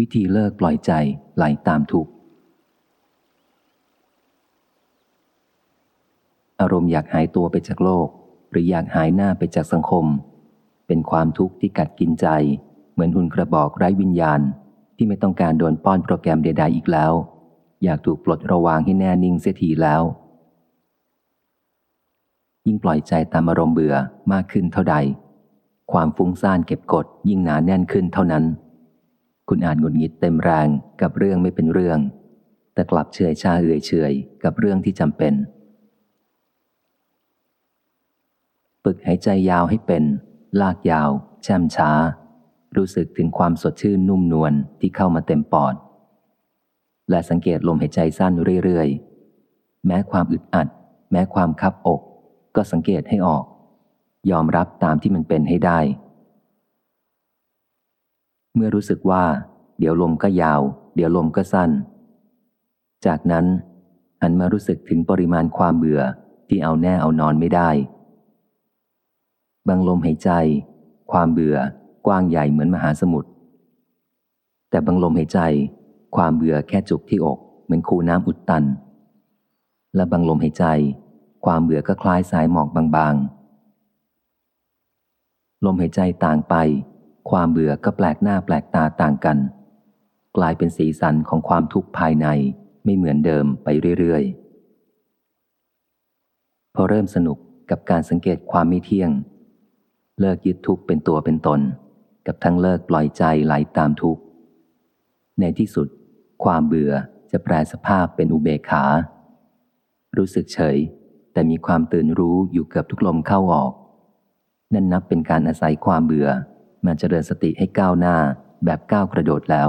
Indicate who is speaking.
Speaker 1: วิธีเลิกปล่อยใจไหลตามทุกข์อารมณ์อยากหายตัวไปจากโลก หรืออยากหายหน้าไปจากสังคม เป็นความทุกข์ที่กัดกินใจ เหมือนหุ่นกระบอกไร้วิญญาณ ที่ไม่ต้องการโดนป้อนโปรแกรมใดๆอีกแล้ว อยากถูกปลดระวางให้แน่นิ่งเสียทีแล้ว ยิ่งปล่อยใจตามอารมณ์เบื่อมากขึ้นเท่าใด ความฟุ้งซ่านเก็บกดยิ่งหนาแน่นขึ้นเท่านั้น คุณอาจหงุดหงิดเต็มแรงกับเรื่องไม่เป็นเรื่อง แต่กลับเฉยชาเอื่อยเฉยกับเรื่องที่จำเป็น ฝึกหายใจยาวให้เป็น ลากยาว แช่มช้า รู้สึกถึงความสดชื่นนุ่มนวลที่เข้ามาเต็มปอด และสังเกตลมหายใจสั้นเรื่อยๆ แม้ความอึดอัด แม้ความคับอก ก็สังเกตให้ออก ยอมรับตามที่มันเป็นให้ได้ เมื่อรู้สึกว่า เดี๋ยวลมก็ยาว เดี๋ยวลมก็สั้น จากนั้นหันมารู้สึกถึงปริมาณความเบื่อที่เอาแน่เอานอนไม่ได้ บางลมหายใจ ความเบื่อกว้างใหญ่เหมือนมหาสมุทรแต่บางลมหายใจ ความเบื่อแค่จุกที่อก เหมือนคูน้ำอุดตัน และบางลมหายใจ ความเบื่อก็คล้ายสายหมอกบางๆ ลมหายใจต่างไป ความเบื่อก็แปลกหน้าแปลกตาต่างกัน กลายเป็นสีสันของความทุกข์ภายในไม่เหมือนเดิมไปเรื่อยๆ พอเริ่มสนุกกับการสังเกตความไม่เที่ยง เลิกยึดทุกข์เป็นตัวเป็นตน กับทั้งเลิกปล่อยใจไหลตามทุกข์ ในที่สุด ความเบื่อจะแปลสภาพเป็นอุเบกขา รู้สึกเฉย แต่มีความตื่นรู้อยู่เกือบทุกลมเข้าออก นั่นนับเป็นการอาศัยความเบื่อ มาเจริญสติให้ก้าวหน้าแบบก้าวกระโดดแล้ว